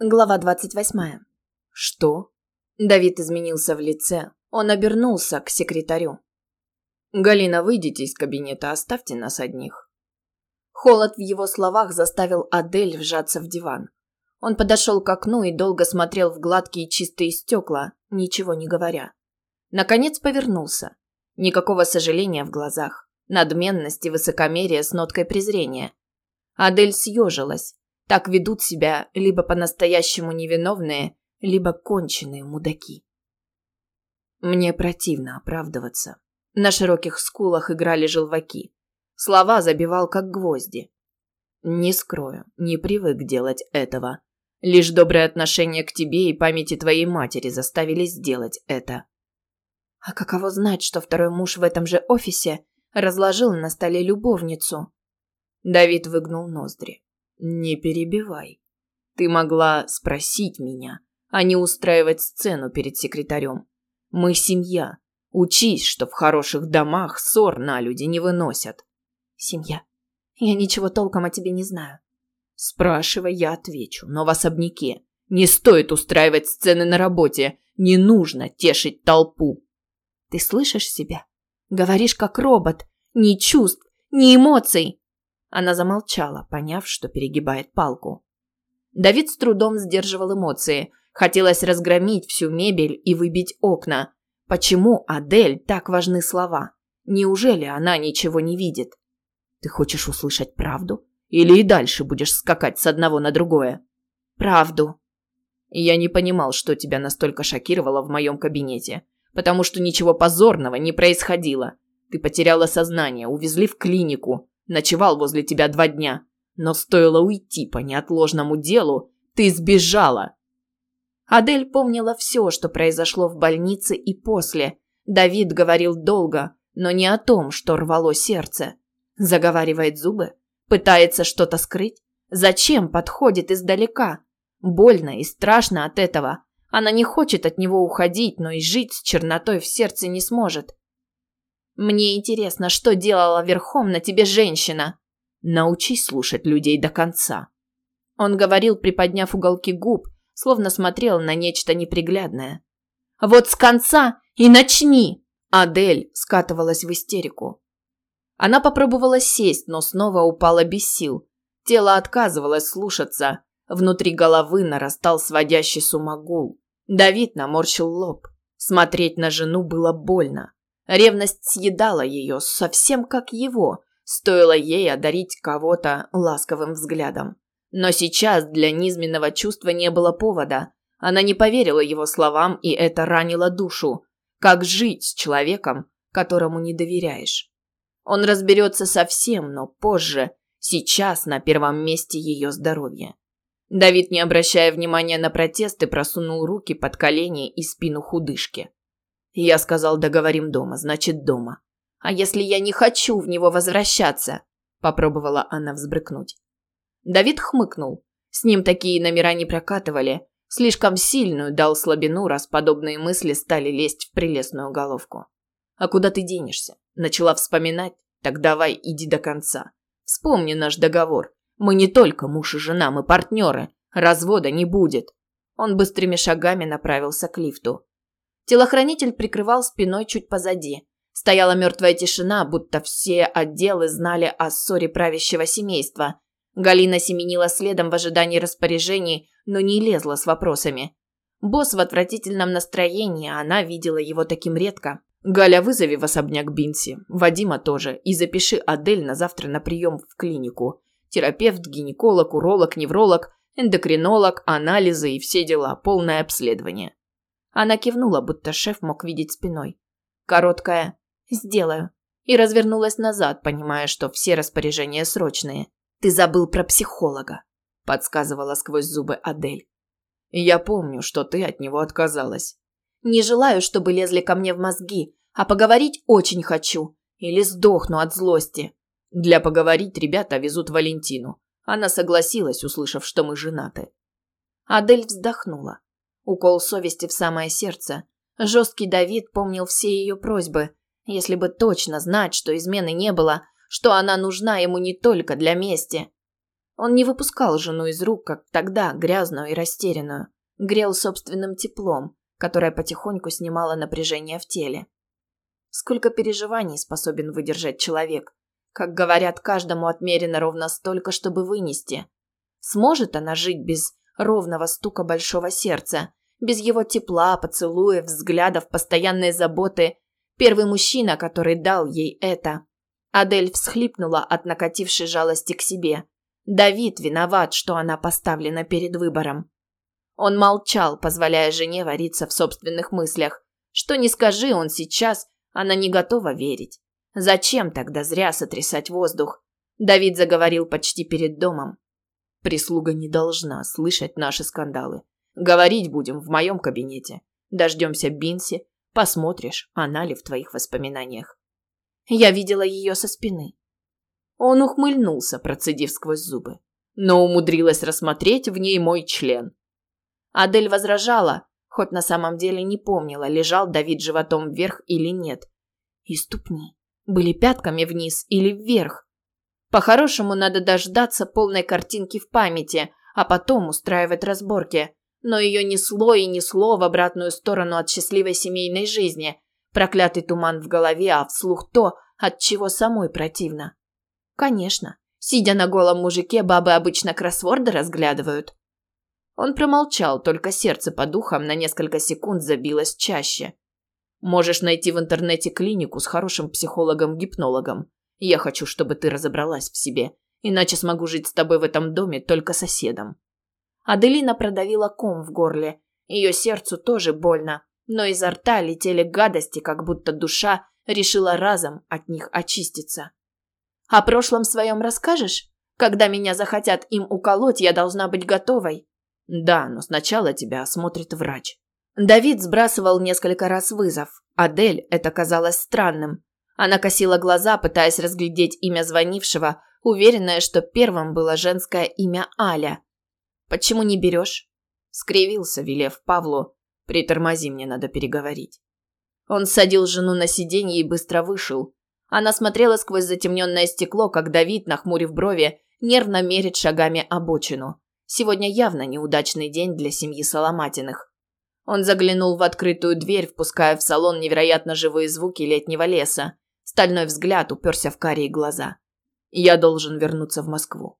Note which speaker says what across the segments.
Speaker 1: Глава 28. Что? Давид изменился в лице. Он обернулся к секретарю. Галина, выйдите из кабинета, оставьте нас одних. Холод в его словах заставил Адель вжаться в диван. Он подошел к окну и долго смотрел в гладкие чистые стекла, ничего не говоря. Наконец повернулся. Никакого сожаления в глазах, надменности, высокомерия с ноткой презрения. Адель съежилась. Так ведут себя либо по-настоящему невиновные, либо конченые мудаки. Мне противно оправдываться. На широких скулах играли желваки. Слова забивал как гвозди. Не скрою, не привык делать этого. Лишь доброе отношение к тебе и памяти твоей матери заставили сделать это. А каково знать, что второй муж в этом же офисе разложил на столе любовницу? Давид выгнул ноздри. Не перебивай. Ты могла спросить меня, а не устраивать сцену перед секретарем. Мы семья. Учись, что в хороших домах ссор на люди не выносят. Семья. Я ничего толком о тебе не знаю. Спрашивай, я отвечу, но в особняке. Не стоит устраивать сцены на работе. Не нужно тешить толпу. Ты слышишь себя? Говоришь как робот. Ни чувств, ни эмоций. Она замолчала, поняв, что перегибает палку. Давид с трудом сдерживал эмоции. Хотелось разгромить всю мебель и выбить окна. Почему Адель так важны слова? Неужели она ничего не видит? Ты хочешь услышать правду? Или и дальше будешь скакать с одного на другое? Правду. Я не понимал, что тебя настолько шокировало в моем кабинете. Потому что ничего позорного не происходило. Ты потеряла сознание, увезли в клинику. Ночевал возле тебя два дня. Но стоило уйти по неотложному делу, ты сбежала. Адель помнила все, что произошло в больнице и после. Давид говорил долго, но не о том, что рвало сердце. Заговаривает зубы, пытается что-то скрыть. Зачем подходит издалека? Больно и страшно от этого. Она не хочет от него уходить, но и жить с чернотой в сердце не сможет. Мне интересно, что делала верхом на тебе женщина. Научись слушать людей до конца. Он говорил, приподняв уголки губ, словно смотрел на нечто неприглядное. Вот с конца и начни. Адель скатывалась в истерику. Она попробовала сесть, но снова упала без сил. Тело отказывалось слушаться. Внутри головы нарастал сводящий сумагул. Давид наморщил лоб. Смотреть на жену было больно. Ревность съедала ее, совсем как его, стоило ей одарить кого-то ласковым взглядом. Но сейчас для низменного чувства не было повода. Она не поверила его словам, и это ранило душу. Как жить с человеком, которому не доверяешь? Он разберется совсем, но позже. Сейчас на первом месте ее здоровье. Давид, не обращая внимания на протесты, просунул руки под колени и спину худышки. Я сказал, договорим дома, значит дома. А если я не хочу в него возвращаться? Попробовала она взбрыкнуть. Давид хмыкнул. С ним такие номера не прокатывали. Слишком сильную дал слабину, раз подобные мысли стали лезть в прелестную головку. А куда ты денешься? Начала вспоминать? Так давай, иди до конца. Вспомни наш договор. Мы не только муж и жена, мы партнеры. Развода не будет. Он быстрыми шагами направился к лифту. Телохранитель прикрывал спиной чуть позади. Стояла мертвая тишина, будто все отделы знали о ссоре правящего семейства. Галина семенила следом в ожидании распоряжений, но не лезла с вопросами. Босс в отвратительном настроении, а она видела его таким редко. «Галя, вызови в особняк Бинси, Вадима тоже, и запиши Адель на завтра на прием в клинику. Терапевт, гинеколог, уролог, невролог, эндокринолог, анализы и все дела, полное обследование». Она кивнула, будто шеф мог видеть спиной. Короткая «Сделаю». И развернулась назад, понимая, что все распоряжения срочные. «Ты забыл про психолога», – подсказывала сквозь зубы Адель. «Я помню, что ты от него отказалась». «Не желаю, чтобы лезли ко мне в мозги, а поговорить очень хочу. Или сдохну от злости». Для поговорить ребята везут Валентину. Она согласилась, услышав, что мы женаты. Адель вздохнула. Укол совести в самое сердце. Жесткий Давид помнил все ее просьбы. Если бы точно знать, что измены не было, что она нужна ему не только для мести. Он не выпускал жену из рук, как тогда, грязную и растерянную. Грел собственным теплом, которое потихоньку снимало напряжение в теле. Сколько переживаний способен выдержать человек? Как говорят, каждому отмерено ровно столько, чтобы вынести. Сможет она жить без ровного стука большого сердца, без его тепла, поцелуев, взглядов, постоянной заботы? Первый мужчина, который дал ей это. Адель всхлипнула от накатившей жалости к себе. Давид виноват, что она поставлена перед выбором. Он молчал, позволяя жене вариться в собственных мыслях. Что не скажи он сейчас, она не готова верить. Зачем тогда зря сотрясать воздух? Давид заговорил почти перед домом. Прислуга не должна слышать наши скандалы. Говорить будем в моем кабинете. Дождемся Бинси, посмотришь, она ли в твоих воспоминаниях. Я видела ее со спины. Он ухмыльнулся, процедив сквозь зубы, но умудрилась рассмотреть в ней мой член. Адель возражала, хоть на самом деле не помнила, лежал Давид животом вверх или нет. И ступни были пятками вниз или вверх. По-хорошему надо дождаться полной картинки в памяти, а потом устраивать разборки. Но ее несло и несло в обратную сторону от счастливой семейной жизни. Проклятый туман в голове, а вслух то, от чего самой противно. Конечно, сидя на голом мужике, бабы обычно кроссворды разглядывают. Он промолчал, только сердце по духам на несколько секунд забилось чаще. Можешь найти в интернете клинику с хорошим психологом-гипнологом. Я хочу, чтобы ты разобралась в себе, иначе смогу жить с тобой в этом доме только соседом. Аделина продавила ком в горле. Ее сердцу тоже больно, но изо рта летели гадости, как будто душа решила разом от них очиститься. О прошлом своем расскажешь? Когда меня захотят им уколоть, я должна быть готовой. Да, но сначала тебя осмотрит врач. Давид сбрасывал несколько раз вызов. Адель это казалось странным. Она косила глаза, пытаясь разглядеть имя звонившего, уверенная, что первым было женское имя Аля. «Почему не берешь?» Скривился, велев Павлу. «Притормози, мне надо переговорить». Он садил жену на сиденье и быстро вышел. Она смотрела сквозь затемненное стекло, как Давид, нахмурив брови, нервно мерит шагами обочину. Сегодня явно неудачный день для семьи Соломатиных. Он заглянул в открытую дверь, впуская в салон невероятно живые звуки летнего леса. Стальной взгляд уперся в карие глаза. «Я должен вернуться в Москву».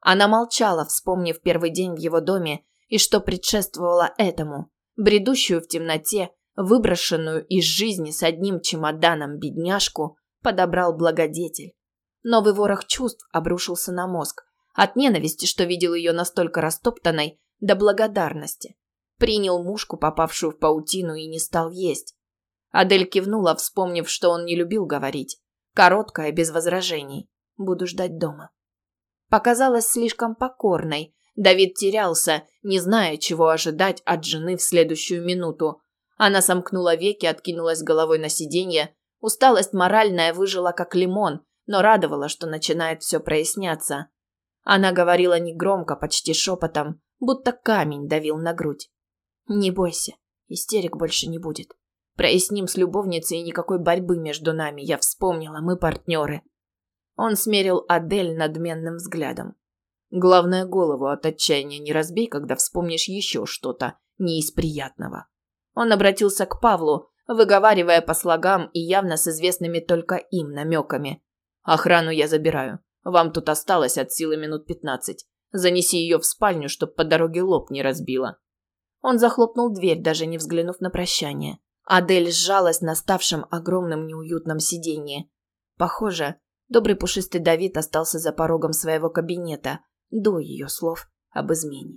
Speaker 1: Она молчала, вспомнив первый день в его доме и что предшествовало этому. Бредущую в темноте, выброшенную из жизни с одним чемоданом бедняжку, подобрал благодетель. Новый ворох чувств обрушился на мозг. От ненависти, что видел ее настолько растоптанной, до благодарности. Принял мушку, попавшую в паутину, и не стал есть. Адель кивнула, вспомнив, что он не любил говорить. Короткая, без возражений. Буду ждать дома. Показалась слишком покорной. Давид терялся, не зная, чего ожидать от жены в следующую минуту. Она сомкнула веки, откинулась головой на сиденье. Усталость моральная выжила как лимон, но радовала, что начинает все проясняться. Она говорила негромко, почти шепотом, будто камень давил на грудь. «Не бойся, истерик больше не будет. Проясним с любовницей и никакой борьбы между нами. Я вспомнила, мы партнеры». Он смерил Адель надменным взглядом. «Главное, голову от отчаяния не разбей, когда вспомнишь еще что-то не из приятного». Он обратился к Павлу, выговаривая по слогам и явно с известными только им намеками. «Охрану я забираю. Вам тут осталось от силы минут пятнадцать. Занеси ее в спальню, чтоб по дороге лоб не разбила». Он захлопнул дверь, даже не взглянув на прощание. Адель сжалась на ставшем огромном неуютном сиденье. Похоже, добрый пушистый Давид остался за порогом своего кабинета до ее слов об измене.